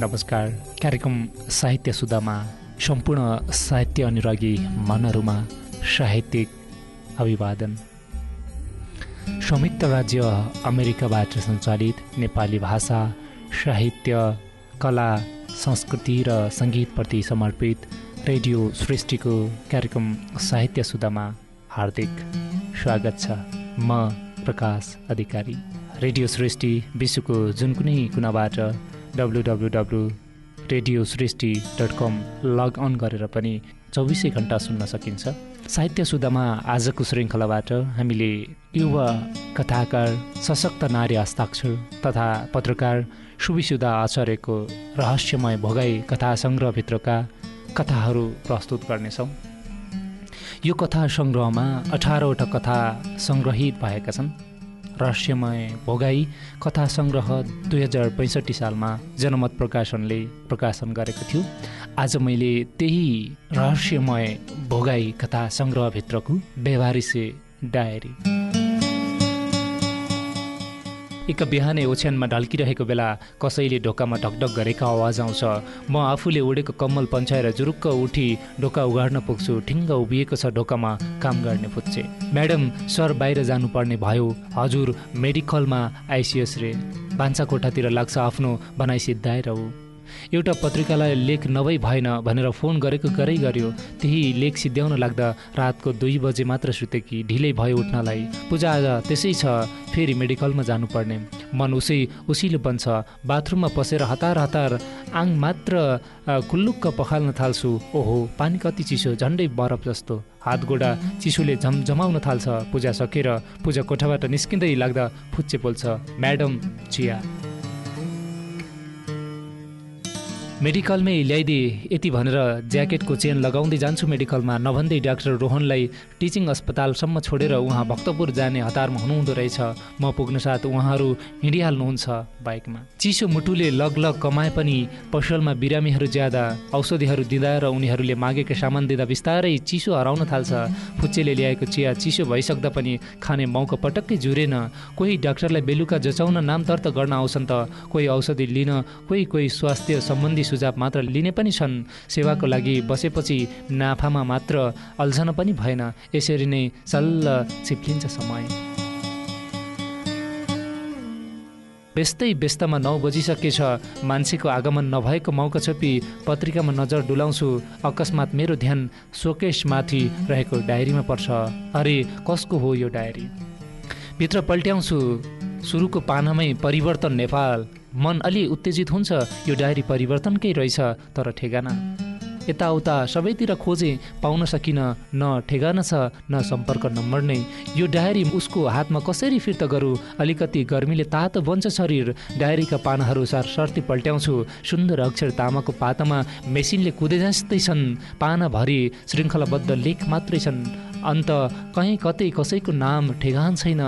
नमस्कार। कार्यक्रम साहित्य सुधामा सम्पूर्ण साहित्य अनुरागी मनहरूमा साहित्यिक अभिवादन। संयुक्त राज्य अमेरिकाबाट सञ्चालित नेपाली भाषा साहित्य कला संस्कृति र सङ्गीतप्रति समर्पित रेडियो सृष्टिको कार्यक्रम साहित्य सुधामा हार्दिक स्वागत छ। म प्रकाश अधिकारी। रेडियो सृष्टि विश्वको जुन कुनै कुनाबाट W radio Srishti dot com log on गरेर पनि चौबिसै घन्टा सुन्न सकिन्छ। साहित्य सुधामा आजको श्रृङ्खलाबाट हामीले युवा कथाकार सशक्त नारी हस्ताक्षर तथा पत्रकार सुविसुधा आचार्यको रहस्यमय भोगाई कथा सङ्ग्रहभित्रका कथाहरू प्रस्तुत गर्नेछौँ। यो कथा सङ्ग्रहमा अठारवटा कथा सङ्ग्रहित भएका छन्। रहस्यमय भोगाई कथा सङ्ग्रह दुई हजार पैँसठी सालमा जनमत प्रकाशनले प्रकाशन गरेको थियो। आज मैले त्यही रहस्यमय भोगाई कथा सङ्ग्रहभित्रको व्यवहारिसे डायरी। एक बिहानै ओछ्यानमा ढल्किरहेको बेला कसैले ढोकामा ढकढक गरेको आवाज आउँछ। म आफूले उडेको कम्मल पन्छाएर जुरुक्क उठी ढोका उघाड्न पुग्छु। ठिङ्ग उभिएको छ ढोकामा काम गर्ने फुच्चे म्याडम सर बाहिर जानुपर्ने भयो। हजुर मेडिकलमा आइसिएस रे। भान्सा कोठातिर लाग्छ आफ्नो बनाइ सिद्धाएर ऊ एउटा पत्रिकालाई लेख नभई भएन भनेर फोन गरेको गरै गर्यो। त्यही लेख सिद्ध्याउन लाग्दा रातको दुई बजे मात्र सुते कि ढिलै भयो उठ्नलाई। पूजा आज त्यसै छ फेरि मेडिकलमा जानुपर्ने। मन उसै उसिलो बन्छ बाथरुममा पसेर हतार हतार आङ मात्र कुल्लुक्क पखाल्न थाल्छु। ओहो पानी कति चिसो झन्डै बरफ जस्तो। हात गोडा चिसोले झमझमाउन थाल्छ। पूजा सकेर पूजा कोठाबाट निस्किँदै लाग्दा फुच्चे पोल्छ। म्याडम चिया। मेडिकलमै ल्याइदिए यति भनेर ज्याकेटको चेन लगाउँदै जान्छु मेडिकलमा नभन्दै डाक्टर रोहनलाई टिचिङ अस्पतालसम्म छोडेर उहाँ भक्तपुर जाने हतारमा हुनुहुँदो रहेछ। म पुग्न साथ उहाँहरू हिँडिहाल्नुहुन्छ बाइकमा। चिसो मुटुले लगलग कमाए पनि पसलमा बिरामीहरू ज्यादा औषधिहरू दिँदा र उनीहरूले मागेका सामान दिँदा बिस्तारै चिसो हराउन थाल्छ। फुच्चेले ल्याएको चिया चिसो भइसक्दा पनि खाने मौका पटक्कै जुरेन। कोही डाक्टरलाई बेलुका जचाउन नाम दर्ता गर्न आउँछन् त कोही औषधि लिन कोही कोही स्वास्थ्य सम्बन्धी सुझाव मात्र लिने पनि छन्। सेवाको लागि बसेपछि नाफामा मात्र अल्झन पनि भएन। यसरी नै चल्ल चिप्लिन्छ समय। व्यस्तै व्यस्तमा नौ बजिसकेछ। मान्छेको आगमन नभएको मौका छोपी पत्रिकामा नजर डुलाउँछु। अकस्मात मेरो ध्यान सोकेसमाथि रहेको डायरीमा पर्छ। अरे कसको हो यो डायरी? भित्र पल्ट्याउँछु। सुरुको पानामै परिवर्तन नेपाल। मन अलि उत्तेजित हुन्छ यो डायरी परिवर्तनकै रहेछ तर ठेगाना। यताउता सबैतिर खोजे पाउन सकिन न ठेगाना छ न सम्पर्क नम्बर नै। यो डायरी उसको हातमा कसरी फिर्ता गरौँ? अलिकति गर्मीले तातो बन्छ शरीर। डायरीका पानाहरू सार सर्ती पल्ट्याउँछु। सुन्दर अक्षर तामाको पातामा मेसिनले कुदे जस्तै छन्। पानाभरि श्रृङ्खलाबद्ध लेख मात्रै छन्। अन्त कहीँ कतै कसैको नाम ठेगान छैन।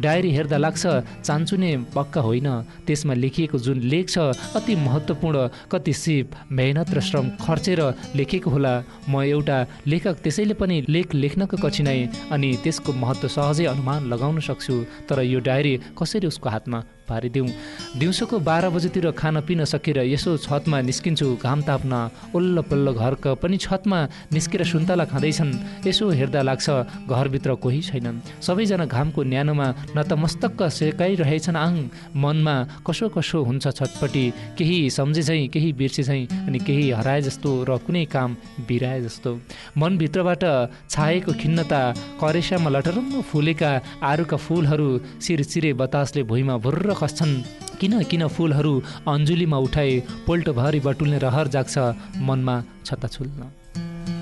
डायरी हेर्दा लाग्छ चान्चुने पक्का होइन। त्यसमा लेखिएको जुन लेख छ अति महत्त्वपूर्ण कति सिप मेहनत र श्रम खर्चेर लेखेको होला। म एउटा लेखक त्यसैले पनि लेख लेख्नको कठिनाइ अनि त्यसको महत्त्व सहजै अनुमान लगाउन सक्छु। तर यो डायरी कसरी उसको हातमा पारिदिउँ। दिउँसोको बाह्र बजेतिर खाना पिन सकेर यसो छतमा निस्किन्छु। घाम ताप्न ओल्लो पल्लो घरका पनि छतमा निस्केर सुन्तला खाँदैछन्। यसो हेर्दा लाग्छ घरभित्र कोही छैनन्। सबैजना घामको न्यानोमा न त मस्तक्क सेकाइरहेछन्। आङ मनमा कसो कसो हुन्छ छटपट्टि केही सम्झे झैँ केही बिर्से झैँ अनि केही हराए जस्तो र कुनै काम बिराए जस्तो। मनभित्रबाट छाएको खिन्नता करेसामा लटरम्म फुलेका आरुका फुलहरू सिरसिरे बतासले भुइँमा भुर्र खस्छन्। किन किन फुलहरू अन्जुलीमा उठाए पोल्टोभरि बटुल्ने रहर जाग्छ मनमा छत्ता छुल्न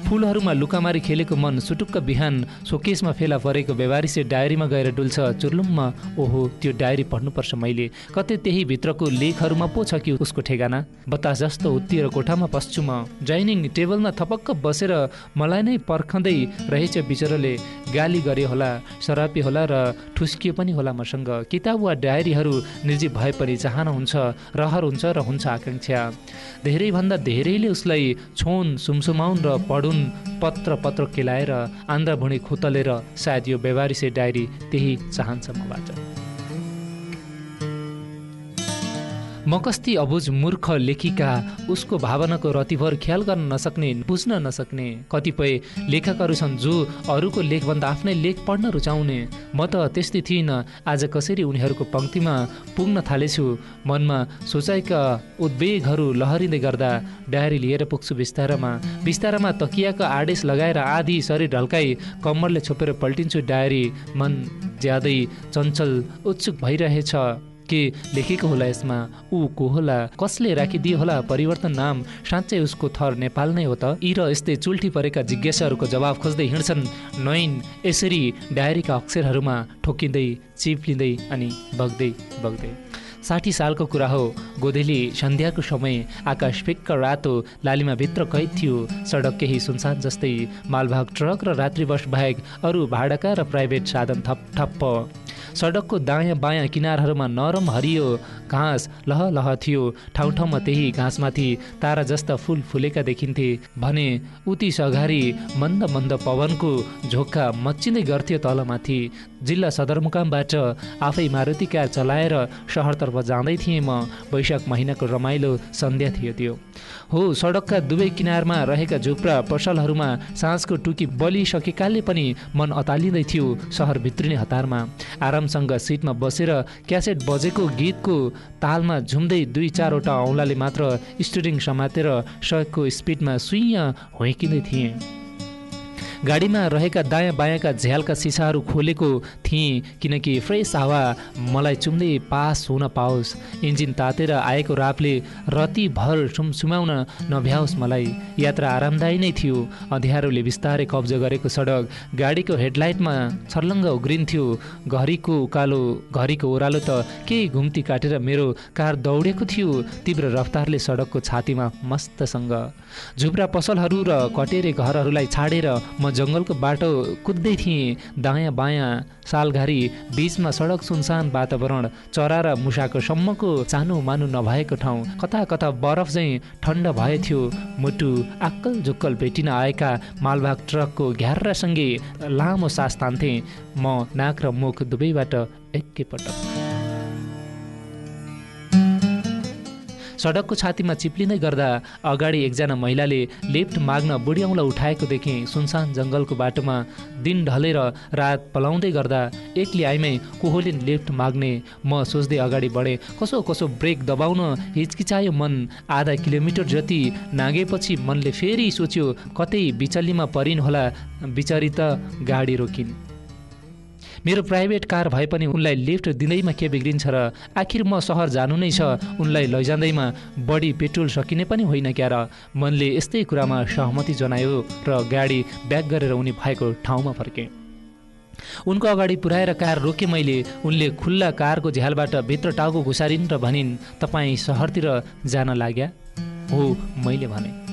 फुलहरूमा लुकामारी खेलेको मन सुटुक्क बिहान सोकेसमा फेला परेको व्यवहारिसे डायरीमा गएर डुल्छ चुर्लुममा ओहो त्यो डायरी पढ्नुपर्छ मैले। कतै त्यही भित्रको लेखहरूमा पो छ कि उसको ठेगाना? बतास जस्तो उत्तिएर कोठामा पस्छु म। डाइनिङ टेबलमा थपक्क बसेर मलाई नै पर्खँदै रहेछ बिचरोले गाली गरे होला सरापी होला र ठुस्कियो पनि होला मसँग। किताब वा डायरीहरू निर्जीव भए पनि चाहना हुन्छ रहर हुन्छ र हुन्छ आकाङ्क्षा। धेरैभन्दा धेरैले उसलाई छोन सुमसुमाउन र पढुन जुन पत्र पत्र केलाएर आन्द्रा भुँडी खुतलेर सायद यो व्यवहारिसे डायरी त्यही चाहन्छ मबाट। म कस्ती अबुझ मूर्ख लेखिका उसको भावनाको रतिभर ख्याल गर्न नसक्ने बुझ्न नसक्ने। कतिपय लेखकहरू छन् जो अरूको लेखभन्दा आफ्नै लेख पढ्न रुचाउने। म त त्यस्तै थिइनँ। आज कसरी उनीहरूको पङ्क्तिमा पुग्न थालेछु? मनमा सोचाइका उद्वेगहरू लहरिँदै गर्दा डायरी लिएर पुग्छु बिस्तारामा। बिस्तारामा तकियाको आडेस लगाएर आधी शरीर ढल्काई कम्मरले छोपेर पल्टिन्छु डायरी। मन ज्यादै चञ्चल उत्सुक भइरहेछ। के लेखेको होला यसमा ऊ को होला कसले राखिदियो होला परिवर्तन नाम साँच्चै उसको थर नेपाल नै हो त? यी र यस्तै चुल्ठी परेका जिज्ञासाहरूको जवाब खोज्दै हिँड्छन्। नैन यसरी डायरीका अक्षरहरूमा ठोकिँदै चिप्लिँदै अनि बग्दै बग्दै। साठी सालको कुरा हो। गोधेली सन्ध्याको समय आकाश फिक्क रातो लालीमा भित्र कैद थियो। सडक केही सुनसान जस्तै मालभाग ट्रक र रात्रि बस बाहेक अरू भाडाका र प्राइभेट साधन थप ठप्प सडकको दायाँ बायाँ किनारहरूमा नरम हरियो घाँस लह लह थियो। ठाउँ ठाउँमा त्यही घाँसमाथि तारा जस्ता फुल फुलेका देखिन्थे। भने उति सघारी मन्द मन्द पवनको झोक्का मच्चिँदै गर्थ्यो तलमाथि। जिल्ला सदरमुकामबाट आफै मारुति कार चलाएर सहरतर्फ जाँदै थिएँ म। वैशाख महिनाको रमाइलो सन्ध्या थियो त्यो। हो सडकका दुवै किनारमा रहेका झुप्रा पसलहरूमा साँझको टुकी बलिसकेकाले पनि मन अतालिँदै थियो सहर भित्रिने हतारमा। आरामसँग सिटमा बसेर क्यासेट बजेको गीतको तालमा झुम्दै दुई चारवटा औँलाले मात्र स्टुरिङ समातेर सडकको स्पिडमा सुइँ होइकिँदै थिएँ। गाडीमा रहेका दायाँ बायाँका झ्यालका सिसाहरू खोलेको थिएँ किनकि फ्रेस हावा मलाई चुम्दै पास हुन पाओस्। इन्जिन तातेर आएको रापले रतिभर सुमसुमाउन नभ्याओस् मलाई। यात्रा आरामदायी नै थियो। अँध्यारोले बिस्तारै कब्जा गरेको सडक गाडीको हेडलाइटमा छर्लङ्ग उग्रिन्थ्यो। घरीको उकालो घरीको ओह्रालो त केही घुम्ती काटेर मेरो कार दौडेको थियो। तीव्र रफ्तारले सडकको छातीमा मस्तसँग झुप्रा पसलहरू र कटेरे घरहरूलाई छाडेर म जङ्गलको बाटो कुद्दै थिएँ। दायाँ बायाँ सालघारी बिचमा सडक सुनसान वातावरण चरा र मुसाको सम्मको चानो मानु नभएको ठाउँ। कता कता बरफ चाहिँ ठन्डा भएथ्यो मुटु आक्कल झुक्कल भेटिन आएका मालभाग ट्रकको घ्यार्रासँगै लामो सास तान्थेँ। म नाक र मुख दुवैबाट एकैपटक। सडकको छातीमा चिप्लिँदै गर्दा अगाडि एकजना महिलाले लिफ्ट माग्न बुढियाउँला उठाएको देखेँ सुनसान जङ्गलको बाटोमा दिन ढलेर रात पलाउँदै गर्दा एक्लै आइमै कोहोले लिफ्ट माग्ने म सोच्दै अगाडि बढेँ कसो कसो ब्रेक दबाउन? हिचकिचायो मन। आधा किलोमिटर जति नागेपछि मनले फेरि सोच्यो कतै बिचल्लीमा परिन् होला बिचरी त गाडी रोकिन्। मेरो प्राइभेट कार भए पनि उनलाई लिफ्ट दिँदैमा के बिग्रिन्छ र आखिर म सहर जानु नै छ उनलाई लैजाँदैमा बढी पेट्रोल सकिने पनि होइन क्या र मनले यस्तै कुरामा सहमति जनायो र गाडी ब्याक गरेर उनी भएको ठाउँमा फर्के। उनको अगाडि पुऱ्याएर कार रोके मैले उनले खुल्ला कारको झ्यालबाट भित्र टाउको घुसारिन् र भनिन् तपाईँ सहरतिर जान लाग्या? हो मैले भने।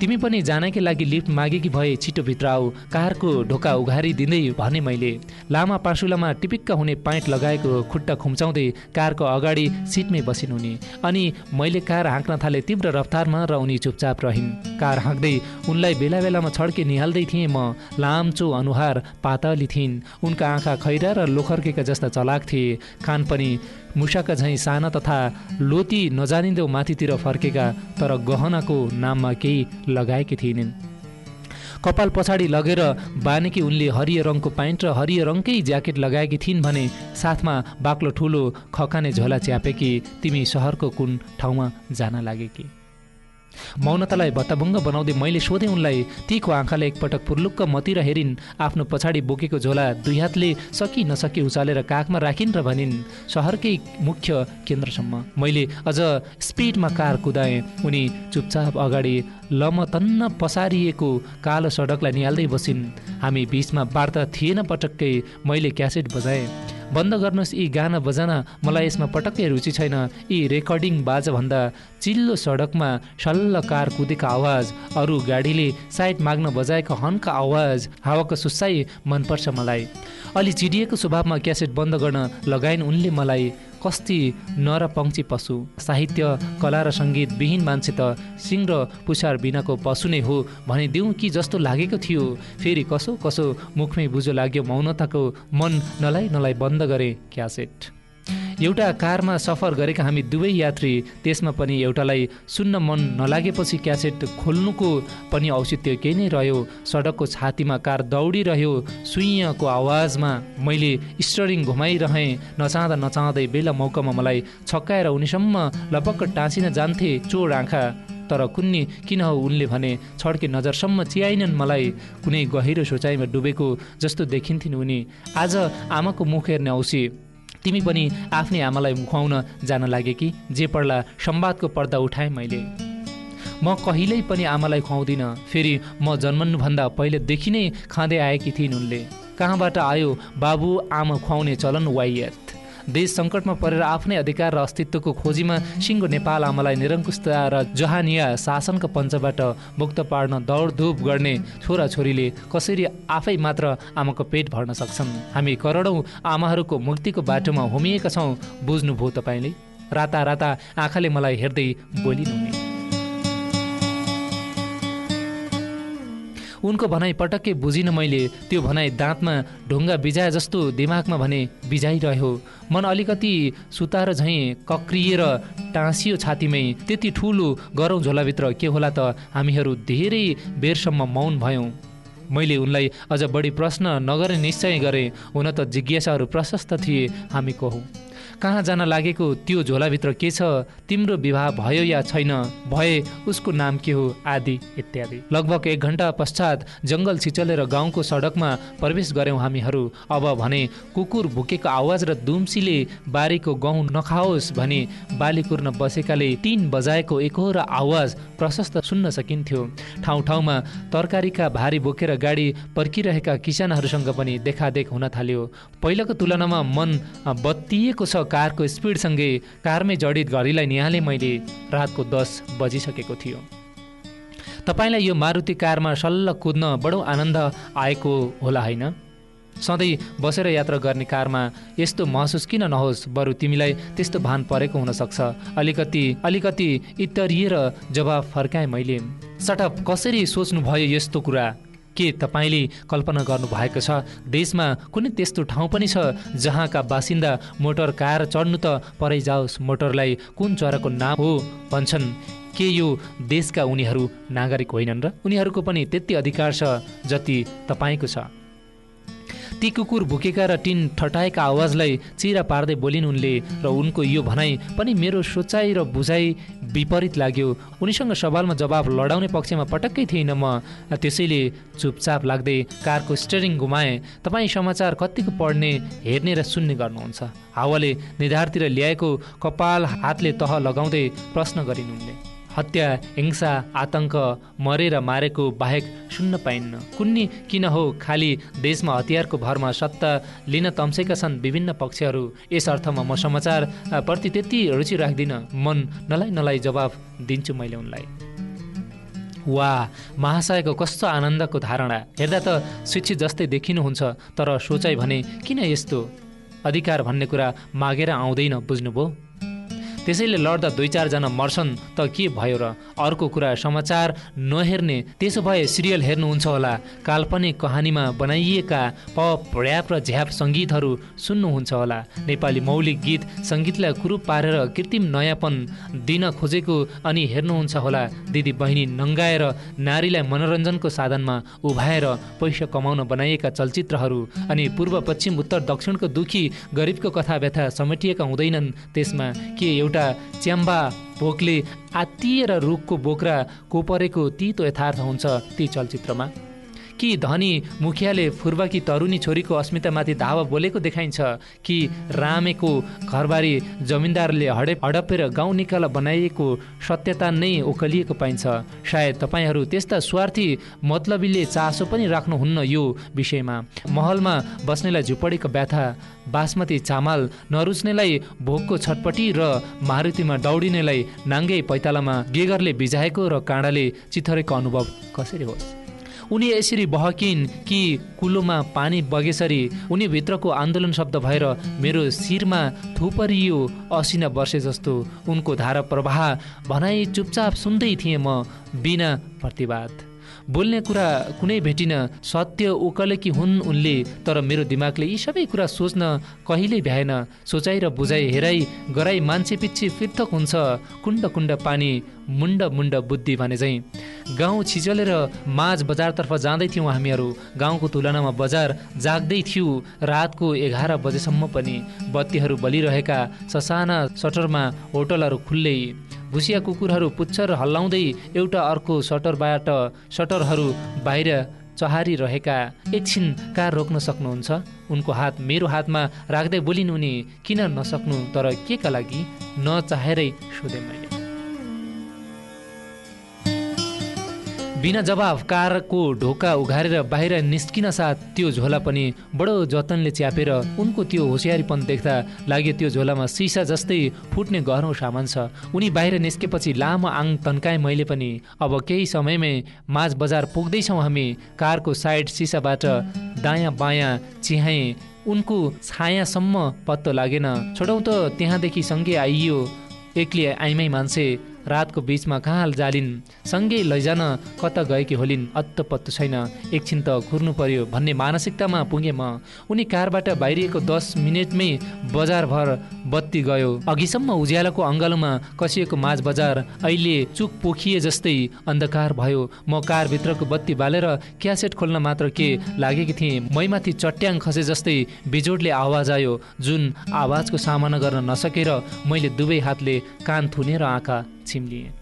तिमी पनि जानकै लागि लिफ्ट मागेकी भए छिटो भित्र आऊ कारको ढोका उघारी दिँदै भने मैले। लामा पार्सुलामा टिपिक्क हुने पाइन्ट लगाएको खुट्टा खुम्चाउँदै कारको अगाडि सिटमै बसिन् हुने अनि मैले कार हाँक्न थालेँ तीव्र रफ्तारमा र उनी चुपचाप रहिन्। कार हाँक्दै उनलाई बेला बेलामा छड्के निहाल्दै थिएँ म। लामचो अनुहार पातली थिइन्। उनका आँखा खैरा र लोखर्केका जस्ता चलाक थिए। कान पनि मुसाका झैँ साना तथा लोती नजानिँदो माथितिर फर्केका तर गहनाको नाममा केही लगाएकी थिएनन् कपाल पछाडि लगेर बानेकी उनले हरियो रङको प्यान्ट र हरियो रङकै ज्याकेट लगाएकी थिइन् भने साथमा बाक्लो ठुलो खकाने झोला च्यापेकी तिमी सहरको कुन ठाउँमा जान लागेकी। मौनतालाई भत्ताभुङ्ग बनाउँदै मैले सोधेँ उनलाई तीको आँखाले एकपटक पुर्लुक्क मतिर हेरिन् आफ्नो पछाडि बोकेको झोला दुई हातले सकि नसकी उचालेर काखमा राखिन् र भनिन् सहरकै मुख्य केन्द्रसम्म। मैले अझ स्पिडमा कार कुदाएँ उनी चुपचाप अगाडि लमतन्न पसारिएको कालो सडकलाई निहाल्दै बसिन्। हामी बिचमा वार्ता थिएन पटक्कै मैले क्यासेट बजाएँ। बन्द गर्नुहोस् यी गाना बजाना। मलाई यसमा पटक्कै रुचि छैन। यी रेकर्डिङ बाजाभन्दा चिल्लो सडकमा सल्ल कार कुदेको आवाज अरू गाडीले साइड माग्न बजाएको हन्का आवाज हावाको सुसाई मनपर्छ मलाई। अलि चिडिएको स्वभावमा क्यासेट बन्द गर्न लगाइन् उनले मलाई। कस्ती नर पङ्क्षी पशु। साहित्य कला र सङ्गीत विहीन मान्छे त सिंह र पुछार बिनाको पशु नै हो भनिदिउँ कि जस्तो लागेको थियो। फेरि कसो कसो मुखमै बुझो लाग्यो मौनताको मन नलाई नलाई बन्द गरे क्यासेट। एउटा कारमा सफर गरेका हामी दुवै यात्री त्यसमा पनि एउटालाई सुन्न मन नलागेपछि क्यासेट खोल्नुको पनि औचित्य केही नै रह्यो। सडकको छातीमा कार दौडिरह्यो। सुइँको आवाजमा मैले स्टरिङ घुमाइरहेँ। नचाहँदा नचाहँदै बेला मौकामा मलाई छक्काएर उनीसम्म लपक्क टाँसिन जान्थे चोड आँखा। तर कुन्नी किन हो उनले भने छड्के नजरसम्म चियाइनन् मलाई। कुनै गहिरो सोचाइमा डुबेको जस्तो देखिन्थिन् उनी। आज आमाको मुख हेर्ने औसी। तिमी पनि आफ्नै आमालाई खुवाउन जान लागे कि? जे पर्ला सम्वादको पर्दा उठाएँ मैले। म कहिल्यै पनि आमालाई खुवाउँदिनँ। फेरि म जन्मनुभन्दा पहिलेदेखि नै खाँदै आएकी थिइन् उनले। कहाँबाट आयो बाबु आमा खुवाउने चलन वाइयत देश सङ्कटमा परेर आफ्नै अधिकार र अस्तित्वको खोजीमा सिङ्गो नेपाल आमालाई निरङ्कुशता र जहानिया शासनको पञ्चबाट मुक्त पार्न दौडधुप गर्ने छोराछोरीले कसरी आफै मात्र आमाको पेट भर्न सक्छन्? हामी करोडौँ आमाहरूको मुक्तिको बाटोमा होमिएका छौँ बुझ्नुभयो तपाईँले? राता राता आँखाले मलाई हेर्दै बोलिनुहुने। उनको भनाइ पटक्कै बुझिनँ मैले। त्यो भनाइ दाँतमा ढुङ्गा बिजाए जस्तो दिमागमा भने बिजाइरह्यो। मन अलिकति सुताएर झैँ कक्रिएर टाँसियो छातीमै त्यति ठुलो गरौँ झोलाभित्र के होला त हामीहरू धेरै बेरसम्म मौन भयौँ। मैले उनलाई अझ बढी प्रश्न नगरे निश्चय गरेँ। हुन त जिज्ञासाहरू प्रशस्त थिए हामी कहौँ। कहाँ जान लागेको त्यो झोलाभित्र के छ? तिम्रो विवाह भयो या छैन? भए उसको नाम के हो? आदि इत्यादि। लगभग एक घन्टा पश्चात जङ्गल छिचलेर गाउँको सडकमा प्रवेश गऱ्यौँ हामीहरू। अब भने कुकुर भुकेको आवाज र दुम्सीले बारीको गहुँ नखाओस् भने बाली कुर्न बसेकाले टिन बजाएको एकहोरो आवाज प्रशस्त सुन्न सकिन्थ्यो। ठाउँ ठाउँमा तरकारीका भारी बोकेर गाडी पर्किरहेका किसानहरूसँग पनि देखादेख हुन थाल्यो। पहिलाको तुलनामा मन बत्तिएको छ कारको स्पिडसँगै कारमै जडित घडीलाई निहालेँ मैले। रातको दस बजिसकेको थियो। तपाईँलाई यो मारुति कारमा सल्ल कुद्न बडो आनन्द आएको होला होइन सधैँ बसेर यात्रा गर्ने कारमा यस्तो महसुस किन नहोस् बरु तिमीलाई त्यस्तो भान परेको हुनसक्छ। अलिकति अलिकति इतरिएर जवाफ फर्काएँ मैले। सटप कसरी सोच्नुभयो यस्तो कुरा? के तपाईँले कल्पना गर्नुभएको छ? देशमा कुनै त्यस्तो ठाउँ पनि छ जहाँका बासिन्दा मोटर कार चढ्नु त परै जाओस् मोटरलाई कुन चराको नाम हो भन्छन्। के यो देशका उनीहरू नागरिक होइनन् र उनीहरूको पनि त्यति अधिकार छ जति तपाईँको छ? ती कुकुर भुकेका र टिन ठटाएका आवाजलाई चिरा पार्दै बोलिन् उनले र उनको यो भनाइ पनि मेरो सोचाइ र बुझाइ विपरीत लाग्यो। उनीसँग सवालमा जवाब लडाउने पक्षमा पटक्कै थिइनँ म। त्यसैले चुपचाप लाग्दै कारको स्टेरिङ घुमाएँ तपाईँ समाचार कतिको पढ्ने हेर्ने र सुन्ने गर्नुहुन्छ। हावाले निधारतिर ल्याएको कपाल हातले तह लगाउँदै प्रश्न गरिन् उनले। हत्या हिंसा आतङ्क मरेर मारेको बाहेक सुन्न पाइन्न। कुन्नी किन हो खालि देशमा हतियारको भरमा सत्ता लिन तम्सेका छन् विभिन्न पक्षहरू? यस अर्थमा म समाचार प्रति त्यति रुचि राख्दिनँ मन नलाई नलाई जवाफ दिन्छु मैले उनलाई। वा महाशयको कस्तो आनन्दको धारणा? हेर्दा त शिक्षित जस्तै देखिनुहुन्छ तर सोचाइ भने किन यस्तो? अधिकार भन्ने कुरा मागेर आउँदैन बुझ्नुभयो? त्यसैले लड्दा दुई चारजना मर्छन् त के भयो र? अर्को कुरा समाचार नहेर्ने त्यसो भए सिरियल हेर्नुहुन्छ होला। काल्पनिक कहानीमा बनाइएका पप ऱ्याप र झ्याप सङ्गीतहरू सुन्नुहुन्छ होला। नेपाली मौलिक गीत सङ्गीतलाई कुरूप पारेर कृत्रिम नयाँपन दिन खोजेको अनि हेर्नुहुन्छ होला। दिदी बहिनी नङ्गाएर नारीलाई मनोरञ्जनको साधनमा उभाएर पैसा कमाउन बनाइएका चलचित्रहरू अनि पूर्व पश्चिम उत्तर दक्षिणको दुखी गरिबको कथा व्यथा समेटिएका हुँदैनन्। त्यसमा के एउटा एउटा च्याम्बा भोकले आत्तिएर रुखको बोक्रा कोपरेको तितो यथार्थ हुन्छ ती चलचित्रमा। कि धनी मुखियाले फुर्बाकी तरुनी छोरीको अस्मितामाथि धावा बोलेको देखाइन्छ कि रामेको घरबारी जमिनदारले हडप हडपेर गाउँ निकाला बनाइएको सत्यता नै ओकलिएको पाइन्छ। सायद तपाईँहरू त्यस्ता स्वार्थी मतलबीले चासो पनि राख्नुहुन्न यो विषयमा। महलमा बस्नेलाई झुपडीको व्यथा बासमती चामल नरुच्नेलाई भोकको छटपटी र मारुतिमा दौडिनेलाई नाङ्गे पैतालामा गेगरले भिजाएको र काँडाले चिथरेको अनुभव कसरी होस्? उनी यसरी बहकिन् कि कुलोमा पानी बगेसरी उनी भित्रको आन्दोलन शब्द भएर मेरो शिरमा थुपरियो असिना वर्षे जस्तो उनको धारा प्रवाह भनाइ चुपचाप सुन्दै थिएँ म बिना प्रतिवाद। बोल्ने कुरा कुनै भेटिन सत्य ओकले कि हुन् उनले तर मेरो दिमागले यी सबै कुरा सोच्न कहिल्यै भ्याएन। सोचाइ र बुझाइ हेराइ गराई मान्छे पिच्छे पृथक हुन्छ कुण्ड कुण्ड पानी मुण्ड मुण्ड बुद्धि भने चाहिँ गाउँ छिचलेर माझ बजारतर्फ जाँदै थियौँ हामीहरू। गाउँको तुलनामा बजार जाग्दै थियो रातको एघार बजेसम्म पनि। बत्तीहरू बलिरहेका ससाना सटरमा होटलहरू खुल्लै। भुसिया कुकुरहरू पुच्छर हल्लाउँदै एउटा अर्को सटरबाट सटरहरू बाहिर चहारिरहेका एकछिन कार रोक्न सक्नुहुन्छ। उनको हात मेरो हातमा राख्दै बोलिन् उनी किन नसक्नु? तर के का लागि? नचाहेरै सोधेँ मैले। बिना जवाफ कारको ढोका उघारेर बाहिर निस्किन साथ त्यो झोला पनि बडो जतनले च्यापेर उनको त्यो होसियारीपन देख्दा लाग्यो त्यो झोलामा सिसा जस्तै फुट्ने गह्रौँ सामान छ। उनी बाहिर निस्केपछि लामो आङ तन्काएँ मैले पनि अब केही समयमै माझ बजार पुग्दैछौँ हामी। कारको साइड सिसाबाट दायाँ बायाँ चिहाएँ। उनको छायासम्म पत्तो लागेन। छोडौँ त त्यहाँदेखि सँगै आइयो। एक्लै आइमै मान्छे रातको बिचमा कहाँ जालिन्? सँगै लैजान कता गएकी होलिन्? अत्त पत्तो छैन। एकछिन त खुर्नु पर्यो भन्ने मानसिकतामा पुगेँ म। उनी कारबाट बाहिरिएको दस मिनटमै बजारभर बत्ती गयो। अघिसम्म उज्यालोको अङ्गालोमा कसिएको माझ बजार अहिले चुक पोखिए जस्तै अन्धकार भयो। म कारभित्रको बत्ती बालेर क्यासेट खोल्न मात्र के लागेकी थिएँ। मैमाथि चट्याङ खसे जस्तै बिजोडले आवाज आयो। जुन आवाजको सामना गर्न नसकेर मैले दुवै हातले कान थुनेर आँखा छिम्लिएँ।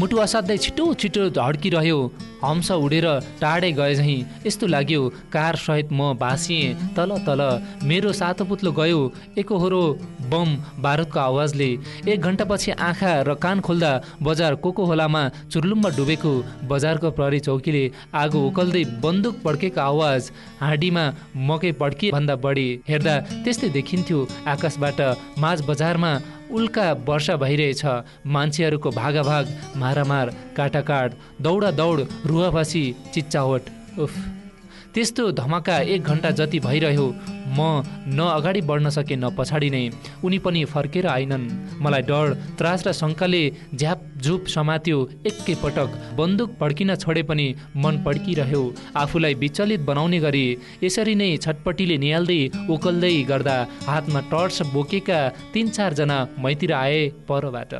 मुटु असाध्यै छिटो छिटो हड्किरह्यो हम्स उडेर टाढै गए झैँ यस्तो लाग्यो कार सहित म भाँसिएँ तल तल मेरो सातो पुत्लो गयो। एकहोरो बम बारुदको आवाजले। एक घन्टापछि आँखा र कान खोल्दा बजार कोकोहोलामा चुर्लुम्बा डुबेको बजारको प्रहरी चौकीले आगो उकल्दै बन्दुक पड्केको आवाज हाँडीमा मकै पड्किए भन्दा बढी हेर्दा त्यस्तै देखिन्थ्यो आकाशबाट माझ बजारमा उल्का वर्षा भइरहेछ। मान्छेहरूको भागाभाग मारामार काटाकाट दौडा दौड रुवाभासी चिच्चावट। उफ। त्यस्तो धमाका एक घन्टा जति भइरह्यो म न अगाडि बढ्न सकेँ न पछाडि नै। उनी पनि फर्केर आइनन्। मलाई डर त्रास र शङ्काले झ्यापझुप समात्यो। एकैपटक बन्दुक पड्किन छोडे पनि मन पड्किरह्यो। आफूलाई विचलित बनाउने गरी यसरी नै छटपट्टिले निहाल्दै उकल्दै गर्दा हातमा टर्च बोकेका तिन चारजना मैतिर आए परबाट।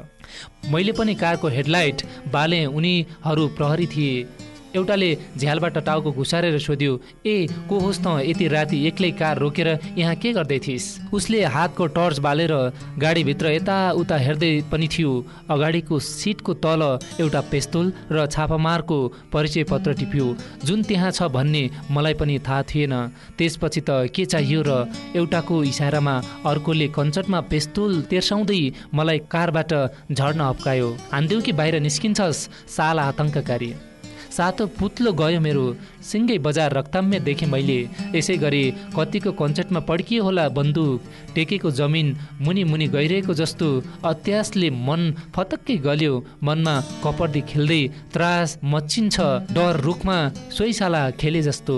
मैले पनि कारको हेडलाइट बाले उनीहरू प्रहरी थिए। एउटाले झ्यालबाट टाउको घुसारेर सोध्यो ए को होस् त यति राति एक्लै कार रोकेर यहाँ के गर्दै थिइस्? उसले हातको टर्च बालेर गाडीभित्र यताउता हेर्दै पनि थियो अगाडिको सिटको तल एउटा पेस्तोल र छापामारको परिचय पत्र टिप्यो। जुन त्यहाँ छ भन्ने मलाई पनि थाहा थिएन। त्यसपछि त के चाहियो र एउटाको इसारामा अर्कोले कञ्चटमा पेस्तोल तेर्साउँदै मलाई कारबाट झर्न हप्कायो। हान्देऊ कि बाहिर निस्किन्छस् साला आतङ्ककारी सातो पुत्लो गयो मेरो सिङ्गै बजार रक्ताम्य देखेँ मैले। यसै गरी कतिको कन्चर्टमा पड्कियो होला बन्दुक। टेकेको जमिन मुनि मुनि गइरहेको जस्तो अत्यासले मन फतक्कै गल्यो। मनमा कपर्दी खेल्दै त्रास मचिन्छ डर रुखमा सोइसाला खेले जस्तो।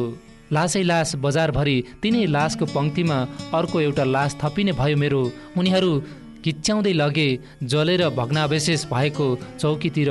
लासै लास बजारभरि तिनै लासको पङ्क्तिमा अर्को एउटा लास थपिने भयो मेरो। उनीहरू किच्याउँदै लगे जलेर भग्नावशेष भएको चौकीतिर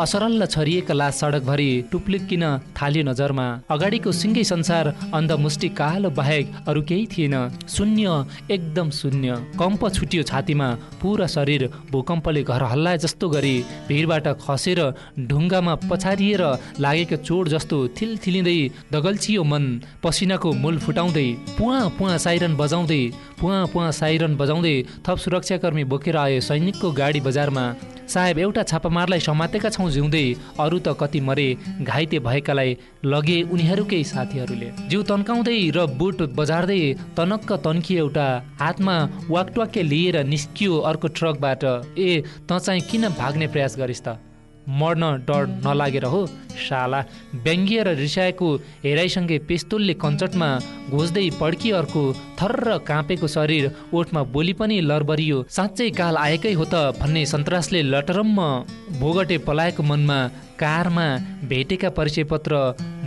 असरल्ल छरिएका लास सडकभरि टुप्लिक्किन थाल्यो नजरमा। अगाडिको सिङ्गै संसार अन्धमुष्टि कालो बाहेक अरू केही थिएन। शून्य एकदम शून्य। कम्प छुट्यो छातीमा पुरा शरीर भूकम्पले घर हल्लाए जस्तो गरी भिरबाट खसेर ढुङ्गामा पछारिएर लागेको चोट जस्तो थिलिँदै दगल्चियो मन पसिनाको मूल फुटाउँदै पुवा पुवा साइरन बजाउँदै पुवा पुवा साइरन बजाउँदै थप सुरक्षाकर्मी बोकेर आयो सैनिकको गाडी बजारमा। साहेब एउटा छापामारलाई समातेका छौँ जिउँदै अरू त कति मरे घाइते भएकालाई लगे उनीहरूकै साथीहरूले। जिउ तन्काउँदै र बुट बजार्दै तनक्क तन्कियो एउटा हातमा वाकटवाक्य लिएर निस्कियो अर्को ट्रकबाट। ए त चाहिँ किन भाग्ने प्रयास गरिस् त? मर्न डर नलागेर हो साला। व्यङ्ग्य र रिसाएको हेराइसँगै पेस्तोलले कञ्चटमा घोज्दै पड्की अर्को थर्र काँपेको शरीर ओठमा बोली पनि लरबरियो। साँच्चै काल आएकै हो त भन्ने सन्तासले लटरम्म भोगटे पलाएको मनमा कारमा भेटेका परिचय पत्र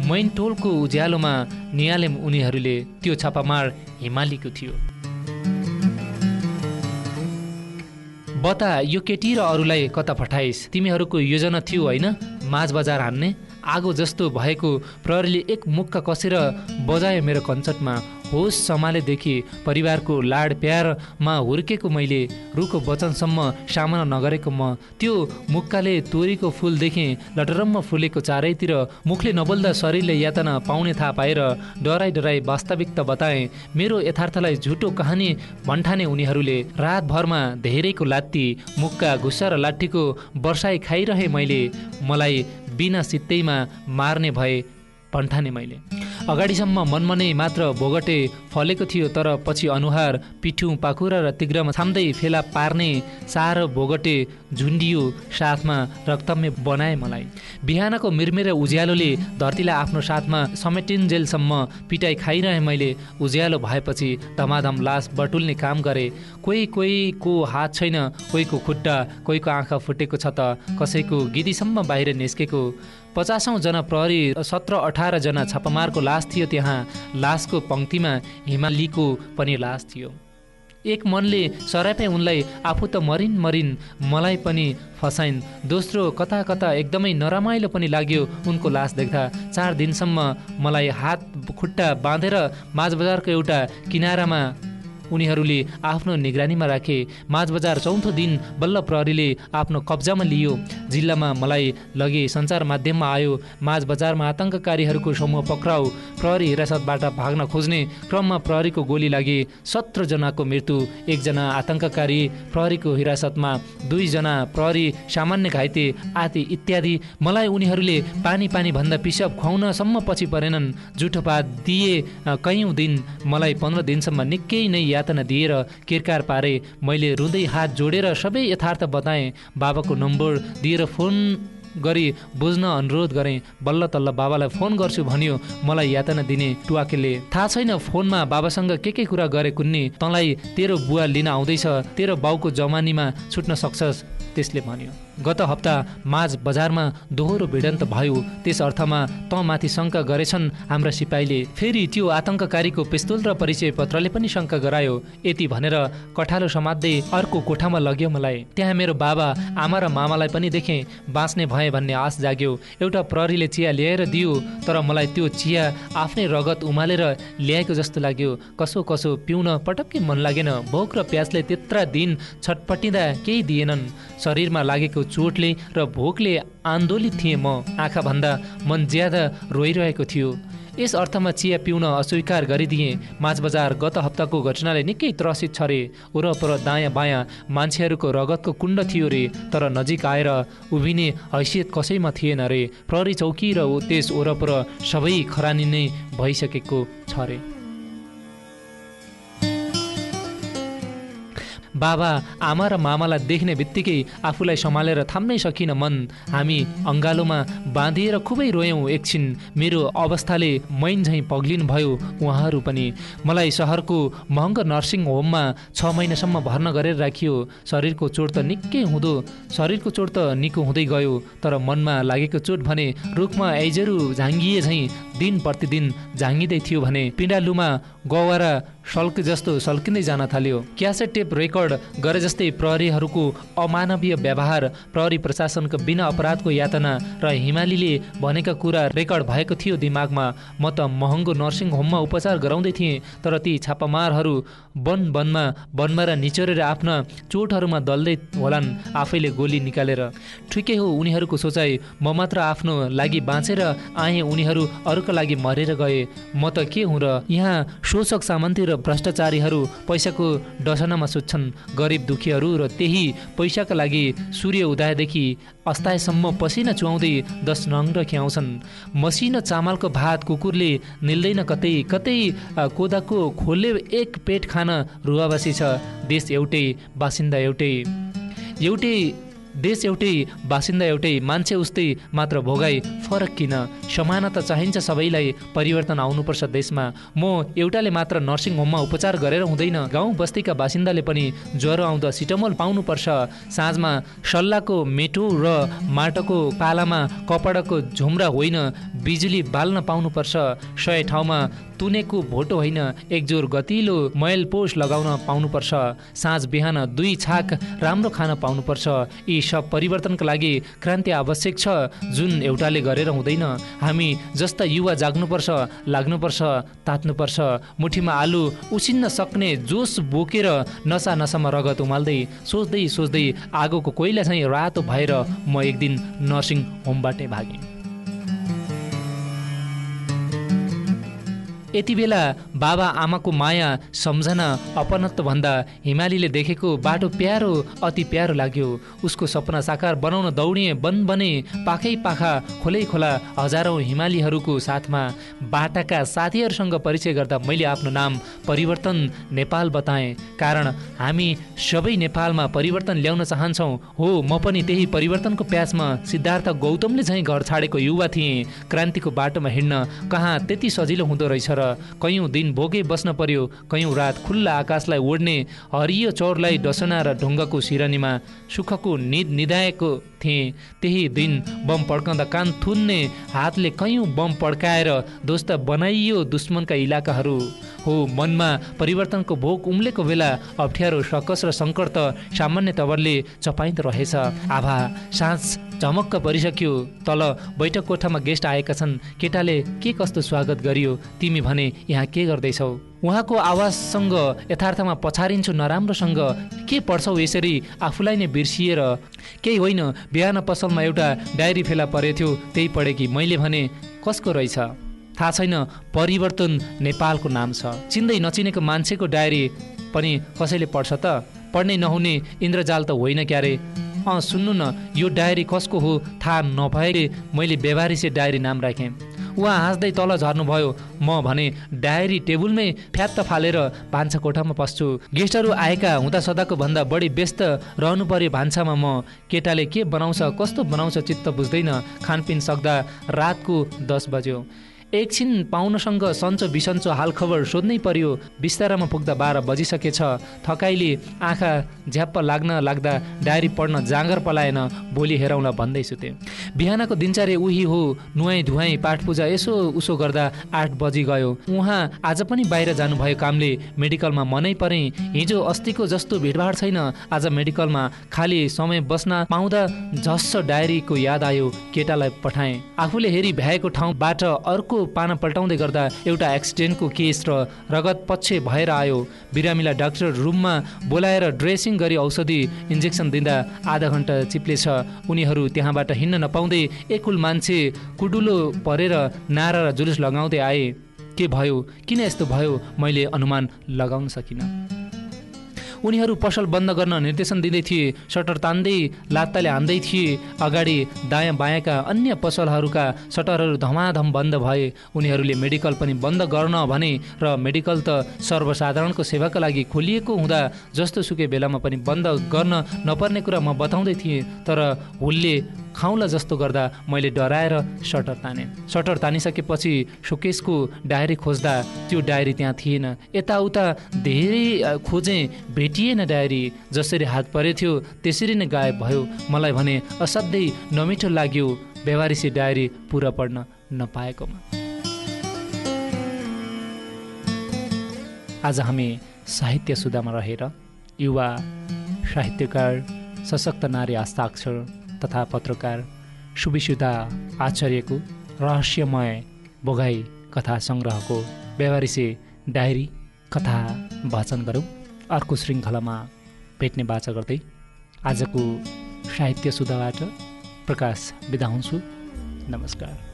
मैनटोलको उज्यालोमा निहालेम उनीहरूले त्यो छापामार हिमालीको थियो। बता यो केटी र अरूलाई कता फठाइस् तिमीहरूको योजना थियो होइन? माझ बजार हान्ने। आगो जस्तो भएको प्रहरीले एक मुक्का कसेर बजायो मेरो कञ्चटमा। होस सम्हालेदेखि परिवारको लाड प्यारमा हुर्केको मैले रुखको वचनसम्म सामना नगरेको म त्यो मुक्काले तोरीको फुल देखेँ लटरम्म फुलेको चारैतिर मुखले नबोल्दा शरीरले यातना पाउने थाहा पाएर डराई डराई वास्तविकता बताए मेरो यथार्थलाई झुटो कहानी भन्ठाने उनीहरूले रातभरमा धेरैको लात्ती मुक्का घुस्सा र लाठीको वर्षाई खाइरहे मैले मलाई बिना सित्तैमा मार्ने भए भन्ठाने मैले। अगाडिसम्म मनमनै मात्र भोगटे फलेको थियो तर पछि अनुहार पिठ्यौँ पाखुरा र तिग्रमा छाम्दै फेला पार्ने साह्रो भोगटे झुन्डियो साथमा रक्तम्य बनाए मलाई। बिहानको मिरमिर उज्यालोले धरतीलाई आफ्नो साथमा समेटिन्जेलसम्म पिटाइ खाइरहे मैले। उज्यालो भएपछि धमाधम लास बटुल्ने काम गरे। कोही कोहीको हात छैन कोहीको खुट्टा कोहीको आँखा फुटेको छ त कसैको गिदीसम्म बाहिर निस्केको। पचासौँ जना प्रहरी सत्र अठारजना छापामारको लास थियो त्यहाँ। लासको पङ्क्तिमा हिमालीको पनि लास थियो। एक मनले सरापै उनलाई आफू त मरिन मरिन मलाई पनि फसाइन्। दोस्रो कता कता एकदमै नरमाइलो पनि लाग्यो उनको लास देख्दा। चार दिनसम्म मलाई हात खुट्टा बाँधेर माझ बजारको एउटा किनारामा उनीहरूले आफ्नो निगरानीमा राखे। माझ बजार चौथो दिन बल्ल प्रहरीले आफ्नो कब्जामा लियो। जिल्लामा मलाई लगे सञ्चार माध्यममा आयो। माझ बजारमा आतङ्ककारीहरूको समूह पक्राउ। प्रहरी हिरासतबाट भाग्न खोज्ने क्रममा प्रहरीको गोली लागे। सत्रजनाको मृत्यु एकजना आतङ्ककारी प्रहरीको हिरासतमा दुईजना प्रहरी सामान्य घाइते आदि इत्यादि। मलाई उनीहरूले पानी पानी भन्दा पिसाब खुवाउनसम्म पछि परेनन्। जुठोपात दिए कैयौँ दिन मलाई पन्ध्र दिनसम्म निकै नै यातना दिएर किरकार पारे। मैले रुँदै हात जोडेर सबै यथार्थ बताएँ। बाबाको नम्बर दिएर फोन गरी बुझ्न अनुरोध गरेँ। बल्ल तल्ल बाबालाई फोन गर्छु भन्यो। मलाई यातना दिने टुवाकेले। थाहा छैन फोनमा बाबासँग के के कुरा गरे कुन्नी। तँलाई तेरो बुवा लिन आउँदैछ। तेरो बाउको जमानीमा छुट्न सक्छस्। त्यसले भन्यो। गत हप्ता माझ बजारमा दोहोरो भिडन्त भयो। त्यस अर्थमा त माथि शङ्का गरेछन्। हाम्रा सिपाहीले फेरि त्यो आतङ्ककारीको पिस्तुल र परिचय पत्रले पनि शङ्का गरायो। यति भनेर कठालो समात्दै अर्को कोठामा लग्यो मलाई। त्यहाँ मेरो बाबा आमा र मामालाई पनि देखेँ। बाँच्ने भए भन्ने आश जाग्यो। एउटा प्रहरीले चिया ल्याएर दियो तर मलाई त्यो चिया आफ्नै रगत उमालेर ल्याएको जस्तो लाग्यो। कसो कसो पिउन पटक्कै मन लागेन। भोक र प्याजले त्यत्र दिन छटपटिँदा केही दिएनन्। शरीरमा लागेको चोटले र भोकले आन्दोलित थिएँ म। आँखाभन्दा मन ज्यादा रोइरहेको थियो। यस अर्थमा चिया पिउन अस्वीकार गरिदिए। माझ बजार गत हप्ताको घटनाले निकै त्रसित छ रे वरपर दायाँ बायाँ मान्छेहरूको रगतको कुण्ड थियो रे तर नजिक आएर उभिने हैसियत कसैमा थिएन रे। प्रहरी चौकी र त्यस वरपर सबै खरानी नै भइसकेको छ रे। बाबा आमा र मामालाई देख्ने बित्तिकै आफूलाई सम्हालेर थाम्नै सकिन मन। हामी अङ्गालोमा बाँधिएर खुबै रोयौँ एकछिन। मेरो अवस्थाले मैन झैँ पग्लिनु भयो उहाँहरू पनि। मलाई सहरको महँगो नर्सिङ होममा छ महिनासम्म भर्ना गरेर राखियो। शरीरको चोट त निकै हुँदो शरीरको चोट त निको हुँदै गयो। तर मनमा लागेको चोट भने रुखमा ऐजहरू झाङ्गिए झैँ दिन प्रतिदिन झाङ्गिँदै थियो भने पिँडालुमा गवारा सल्क जस्तो सल्किँदै जान थाल्यो। क्यासेट टेप रेकर्ड गरे जस्तै प्रहरीहरूको अमानवीय व्यवहार प्रहरी प्रशासनको बिना अपराधको यातना र हिमालीले भनेका कुरा रेकर्ड भएको थियो दिमागमा। म त महँगो नर्सिङ होममा उपचार गराउँदै थिएँ तर ती छापामारहरू वन वनमा वनमा र निचोरेर आफ्ना चोटहरूमा दल्दै होलान् आफैले गोली निकालेर। ठिकै हो उनीहरूको सोचाइ म मात्र आफ्नो लागि बाँचेर आएँ उनीहरू अरूका लागि मरेर गए। म त के हुँ र? यहाँ शोषक सामन्ती भ्रष्टाचारीहरू पैसाको डसनामा सुत्छन्। गरिब दुखीहरू र त्यही पैसाका लागि सूर्य उदयदेखि अस्ताएसम्म पसिना चुहाउँदै दस नङ्ग ख्याउँछन्। मसिनो चामलको भात कुकुरले निल्दैन कतै कतै कोदाको खोले एक पेट खान रुवावासी छ। देश एउटै बासिन्दा एउटै। एउटै देश एउटै बासिन्दा एउटै मान्छे उस्तै मात्र भोगाई फरक किन? समानता चाहिन्छ सबैलाई परिवर्तन आउनुपर्छ देशमा। म एउटाले मात्र नर्सिङ होममा उपचार गरेर हुँदैन। गाउँ बस्तीका बासिन्दाले पनि ज्वरो आउँदा सिटमोल पाउनुपर्छ। साँझमा सल्लाहको मेटो र माटोको पालामा कपडाको झुम्रा होइन बिजुली बाल्न पाउनुपर्छ। सय ठाउँमा तुनेको भोटो होइन एकजोर गतिलो मैल पोष लगाउन पाउनुपर्छ। साँझ बिहान दुई छाक राम्रो खान पाउनुपर्छ। यी परिवर्तनका लागि क्रान्ति आवश्यक छ। जुन एउटाले गरेर हुँदैन हामी जस्ता युवा जाग्नुपर्छ लाग्नुपर्छ तात्नुपर्छ। मुठीमा आलु उसिन्न सक्ने जोस बोकेर नसा नसामा रगत उमाल्दै सोच्दै सोच्दै आगोको कोइला चाहिँ रातो भएर म एक दिन नर्सिङ होमबाटै भागेँ। यति बेला बाबा आमाको माया सम्झना अपनत्व भन्दा हिमालीले देखेको बाटो प्यारो अति प्यारो लाग्यो। उसको सपना साकार बनाउन दौडिए वन बने पाखै पाखा खोलै खोला हजारौँ हिमालीहरूको साथमा बाटाका साथीहरूसँग परिचय गर्दा मैले आफ्नो नाम परिवर्तन नेपाल बताएँ। कारण हामी सबै नेपालमा परिवर्तन ल्याउन चाहन्छौँ। हो म पनि त्यही परिवर्तनको प्यासमा सिद्धार्थ गौतमले झैँ घर छाडेको युवा थिएँ। क्रान्तिको बाटोमा हिँड्न कहाँ त्यति सजिलो हुँदो रहेछ र कैयौँ दिन भोगे बस्न पर्यो कैयौँ रात खुल्ला आकाशलाई ओढ्ने हरियो चौरलाई डसना र ढुङ्गाको सिरानीमा सुखको निद निधाएको थिएँ। त्यही दिन बम पड्काउँदा कान थुन्ने हातले कैयौँ बम पड्काएर दोस्त बनाइयो दुश्मनका इलाकाहरू। हो मनमा परिवर्तनको भोक उम्लेको बेला अप्ठ्यारो सकस र सङ्कट त सामान्य तवरले चपाइँदो रहेछ। आभा साँझ झमक्क परिसक्यो। तल बैठक कोठामा गेस्ट आएका छन्। केटाले के कस्तो स्वागत गरियो? तिमी भने यहाँ के गर्दैछौ? उहाँको आवाजसँग यथार्थमा पछारिन्छु नराम्रोसँग। के पढ्छौ यसरी? आफूलाई नै बिर्सिएर केही होइन। बिहान पसलमा एउटा डायरी फेला परेथ्यो। त्यही पढे कि मैले भने कसको रहेछ? थाहा छैन। परिवर्तन नेपालको नाम छ। चिन्दै नचिनेको मान्छेको डायरी पनि कसैले पढ्छ त? पढ्नै नहुने इन्द्रजाल त होइन क्यारे। अँ सुन्नु न यो डायरी कसको हो थाहा नभए मैले व्यवहारिसे डायरी नाम राखेँ। उहाँ हाँस्दै तल झर्नुभयो। म भने डायरी टेबुलमै फ्यात्त फालेर भान्सा कोठामा पस्छु। गेस्टहरू आएका हुँदा सदाको भन्दा बढी व्यस्त रहनु पर्यो भान्सामा म। केटाले के बनाउँछ कस्तो बनाउँछ चित्त बुझ्दैन। खानपिन सक्दा रातको दस बज्यो। एकछिन पाउनसँग सन्चो बिसन्चो हालखबर सोध्नै पर्यो। बिस्तारामा पुग्दा बाह्र बजिसकेछ। थकाइले आँखा झ्याप्प लाग्न लाग्दा डायरी पढ्न जाँगर पलाएन भोलि हेराउँला भन्दै सुते बिहानको दिनचर्या उही हो। नुहाई धुवाई पाठ पूजा यसो उसो गर्दा आठ बजी गयो। उहाँ आज पनि बाहिर जानुभयो कामले। मेडिकलमा मनै परे। हिजो अस्तिको जस्तो भिडभाड छैन। आज मेडिकलमा खाली समय बस्न पाउँदा झस्स डायरीको याद आयो। केटालाई पठाएँ। आफूले हेरी भ्याएको ठाउँबाट अर्को पाना पल्टाउँदै गर्दा एउटा एक्सिडेन्टको केस र रगत पक्ष भएर आयो। बिरामीलाई डाक्टर रुममा बोलाएर ड्रेसिङ गरी औषधि इन्जेक्सन दिँदा आधा घन्टा चिप्लेछ। उनीहरू त्यहाँबाट हिँड्न नपाउँदै एकुल मान्छे कुडुलो परेर नारा र जुलुस लगाउँदै आए। के भयो? किन यस्तो भयो? मैले अनुमान लगाउन सकिनँ। उनीहरू पसल बन्द गर्न निर्देशन दिँदै थिए। सटर तान्दै लात्ताले हान्दै थिए। अगाडि दायाँ बायाँका अन्य पसलहरूका सटरहरू धमाधम बन्द भए। उनीहरूले मेडिकल पनि बन्द गर्न भने र मेडिकल त सर्वसाधारणको सेवाका लागि खोलिएको हुँदा जस्तो सुकै बेलामा पनि बन्द गर्न नपर्ने कुरा म बताउँदै थिएँ। तर हुलले खाउँला जस्तो गर्दा मैले डराएर सटर ताने। सटर तानिसकेपछि सुकेशको डायरी खोज्दा त्यो डायरी त्यहाँ थिएन। यताउता धेरै खोजेँ भेटिएन डायरी। जसरी हात परेथ्यो त्यसरी नै गायब भयो। मलाई भने असाध्यै नमिठो लाग्यो व्यवहारिसी डायरी पुरा पढ्न नपाएकोमा। आज हामी साहित्य सुधामा रहेर युवा साहित्यकार सशक्त नारी हस्ताक्षर तथा पत्रकार सुविशुद्धा आचार्यको रहस्यमय भोगाई कथा सङ्ग्रहको व्यवहारिसे डायरी कथा वाचन गरौँ। अर्को श्रृङ्खलामा भेट्ने बाचा गर्दै आजको साहित्य सुधाबाट प्रकाश बिदा हुन्छु। नमस्कार।